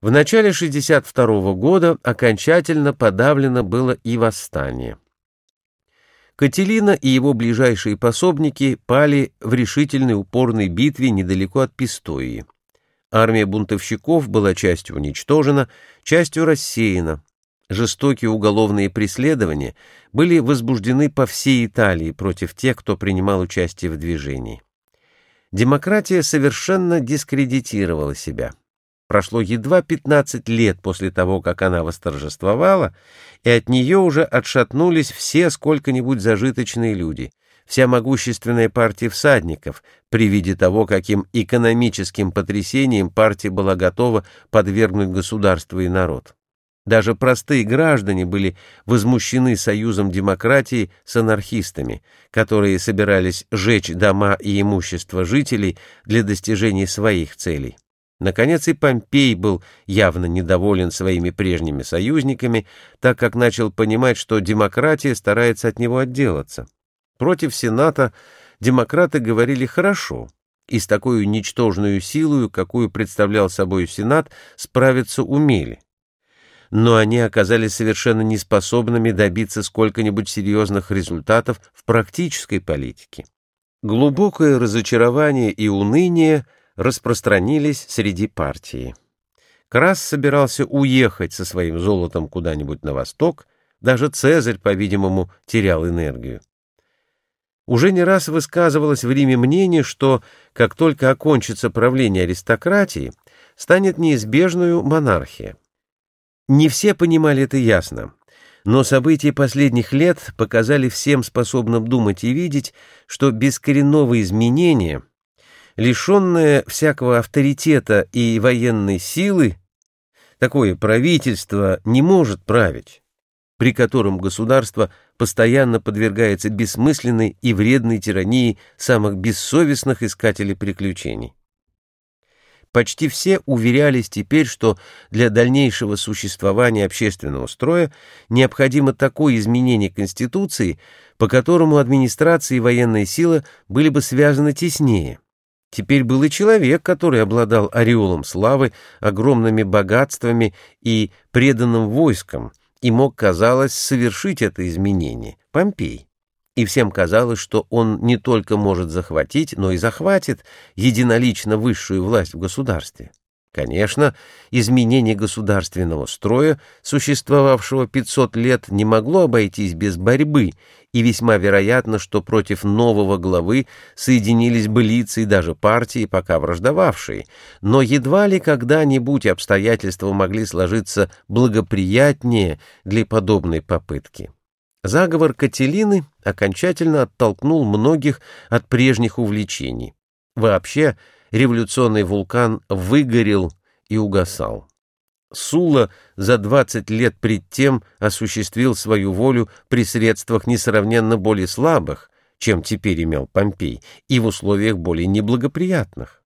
В начале 62 года окончательно подавлено было и восстание. Кателина и его ближайшие пособники пали в решительной упорной битве недалеко от Пистоии. Армия бунтовщиков была частью уничтожена, частью рассеяна. Жестокие уголовные преследования были возбуждены по всей Италии против тех, кто принимал участие в движении. Демократия совершенно дискредитировала себя. Прошло едва 15 лет после того, как она восторжествовала, и от нее уже отшатнулись все сколько-нибудь зажиточные люди, вся могущественная партия всадников, при виде того, каким экономическим потрясением партия была готова подвергнуть государство и народ. Даже простые граждане были возмущены союзом демократии с анархистами, которые собирались жечь дома и имущество жителей для достижения своих целей. Наконец и Помпей был явно недоволен своими прежними союзниками, так как начал понимать, что демократия старается от него отделаться. Против Сената демократы говорили «хорошо», и с такой ничтожной силой, какую представлял собой Сенат, справиться умели. Но они оказались совершенно неспособными добиться сколько-нибудь серьезных результатов в практической политике. Глубокое разочарование и уныние – распространились среди партии. Крас собирался уехать со своим золотом куда-нибудь на восток, даже Цезарь, по-видимому, терял энергию. Уже не раз высказывалось в Риме мнение, что, как только окончится правление аристократии, станет неизбежную монархия. Не все понимали это ясно, но события последних лет показали всем способным думать и видеть, что без коренного изменения лишенное всякого авторитета и военной силы, такое правительство не может править, при котором государство постоянно подвергается бессмысленной и вредной тирании самых бессовестных искателей приключений. Почти все уверялись теперь, что для дальнейшего существования общественного строя необходимо такое изменение Конституции, по которому администрация и военная сила были бы связаны теснее. Теперь был и человек, который обладал ореолом славы, огромными богатствами и преданным войском, и мог, казалось, совершить это изменение — Помпей. И всем казалось, что он не только может захватить, но и захватит единолично высшую власть в государстве. Конечно, изменение государственного строя, существовавшего 500 лет, не могло обойтись без борьбы, и весьма вероятно, что против нового главы соединились бы лица и даже партии, пока враждовавшие, но едва ли когда-нибудь обстоятельства могли сложиться благоприятнее для подобной попытки. Заговор Кателины окончательно оттолкнул многих от прежних увлечений. Вообще, революционный вулкан выгорел и угасал. Сула за 20 лет пред тем осуществил свою волю при средствах несравненно более слабых, чем теперь имел Помпей, и в условиях более неблагоприятных.